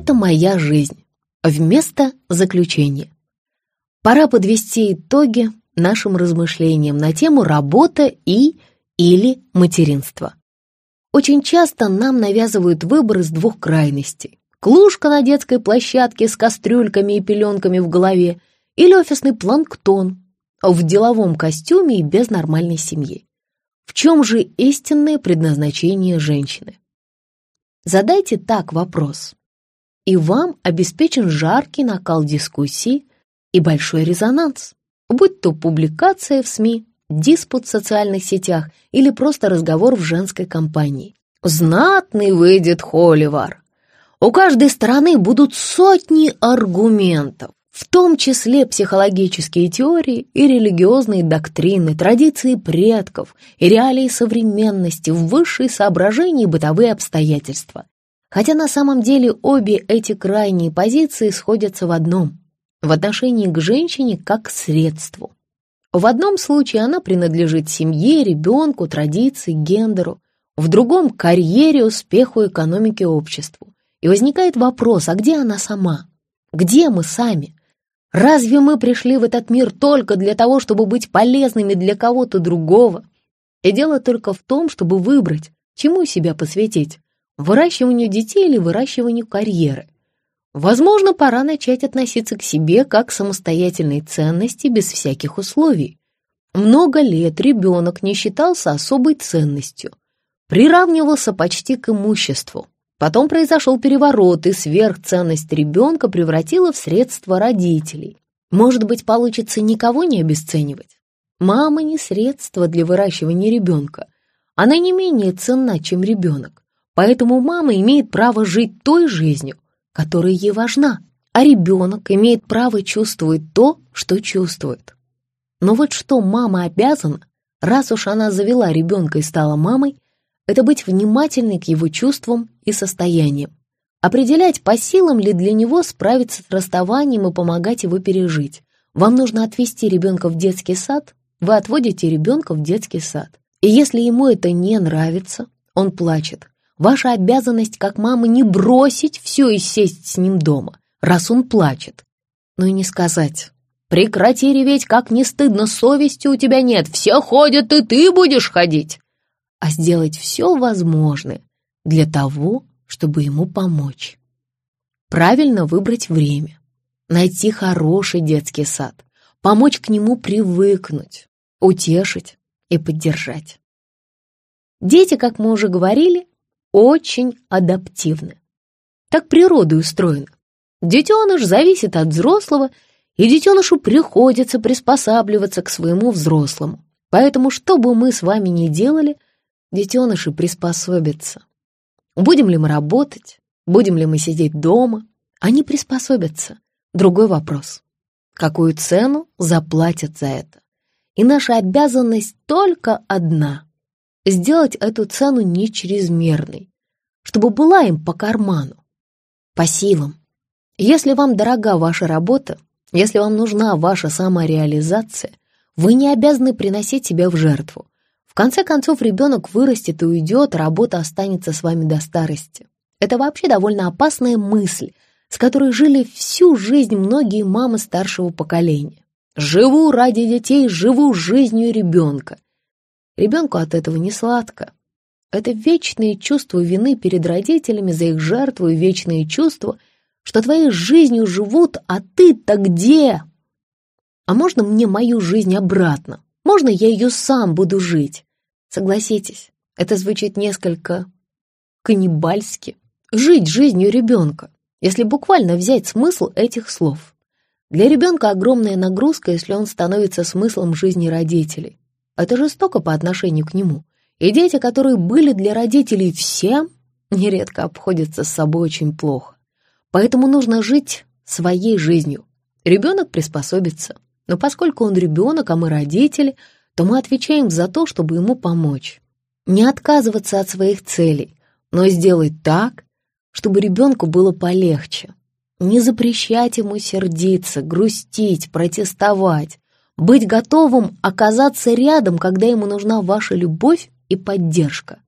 Это моя жизнь. Вместо заключения. Пора подвести итоги нашим размышлениям на тему работа и или материнство. Очень часто нам навязывают выбор из двух крайностей. Клушка на детской площадке с кастрюльками и пеленками в голове или офисный планктон в деловом костюме и без нормальной семьи. В чем же истинное предназначение женщины? Задайте так вопрос, и вам обеспечен жаркий накал дискуссии и большой резонанс, будь то публикация в СМИ, диспут в социальных сетях или просто разговор в женской компании. Знатный выйдет холивар. У каждой стороны будут сотни аргументов, в том числе психологические теории и религиозные доктрины, традиции предков и реалии современности, высшие соображения и бытовые обстоятельства. Хотя на самом деле обе эти крайние позиции сходятся в одном – в отношении к женщине как к средству. В одном случае она принадлежит семье, ребенку, традиции, гендеру, в другом – карьере, успеху, экономике, обществу. И возникает вопрос, а где она сама? Где мы сами? Разве мы пришли в этот мир только для того, чтобы быть полезными для кого-то другого? И дело только в том, чтобы выбрать, чему себя посвятить – выращиванию детей или выращиванию карьеры. Возможно, пора начать относиться к себе как к самостоятельной ценности без всяких условий. Много лет ребенок не считался особой ценностью, приравнивался почти к имуществу. Потом произошел переворот, и сверхценность ребенка превратила в средства родителей. Может быть, получится никого не обесценивать? Мама не средство для выращивания ребенка. Она не менее ценна, чем ребенок. Поэтому мама имеет право жить той жизнью, которая ей важна, а ребенок имеет право чувствовать то, что чувствует. Но вот что мама обязана, раз уж она завела ребенка и стала мамой, это быть внимательной к его чувствам и состояниям, определять, по силам ли для него справиться с расставанием и помогать его пережить. Вам нужно отвести ребенка в детский сад, вы отводите ребенка в детский сад. И если ему это не нравится, он плачет. Ваша обязанность как мамы не бросить все и сесть с ним дома, раз он плачет. Но и не сказать, прекрати реветь, как не стыдно, совести у тебя нет, все ходят, и ты будешь ходить а сделать все возможное для того, чтобы ему помочь. Правильно выбрать время, найти хороший детский сад, помочь к нему привыкнуть, утешить и поддержать. Дети, как мы уже говорили, очень адаптивны. Так природа устроена. Детеныш зависит от взрослого, и детенышу приходится приспосабливаться к своему взрослому. Поэтому, что бы мы с вами ни делали – детеныши приспособятся. Будем ли мы работать, будем ли мы сидеть дома, они приспособятся. Другой вопрос. Какую цену заплатят за это? И наша обязанность только одна — сделать эту цену не чрезмерной, чтобы была им по карману, по силам. Если вам дорога ваша работа, если вам нужна ваша самореализация, вы не обязаны приносить себя в жертву. В конце концов, ребенок вырастет и уйдет, работа останется с вами до старости. Это вообще довольно опасная мысль, с которой жили всю жизнь многие мамы старшего поколения. Живу ради детей, живу жизнью ребенка. Ребенку от этого не сладко. Это вечные чувства вины перед родителями за их жертву и вечные чувства, что твоей жизнью живут, а ты-то где? А можно мне мою жизнь обратно? Можно я ее сам буду жить? Согласитесь, это звучит несколько каннибальски. Жить жизнью ребенка, если буквально взять смысл этих слов. Для ребенка огромная нагрузка, если он становится смыслом жизни родителей. Это жестоко по отношению к нему. И дети, которые были для родителей всем, нередко обходятся с собой очень плохо. Поэтому нужно жить своей жизнью. Ребенок приспособится. Но поскольку он ребенок, а мы родители, то мы отвечаем за то, чтобы ему помочь. Не отказываться от своих целей, но сделать так, чтобы ребенку было полегче. Не запрещать ему сердиться, грустить, протестовать, быть готовым оказаться рядом, когда ему нужна ваша любовь и поддержка.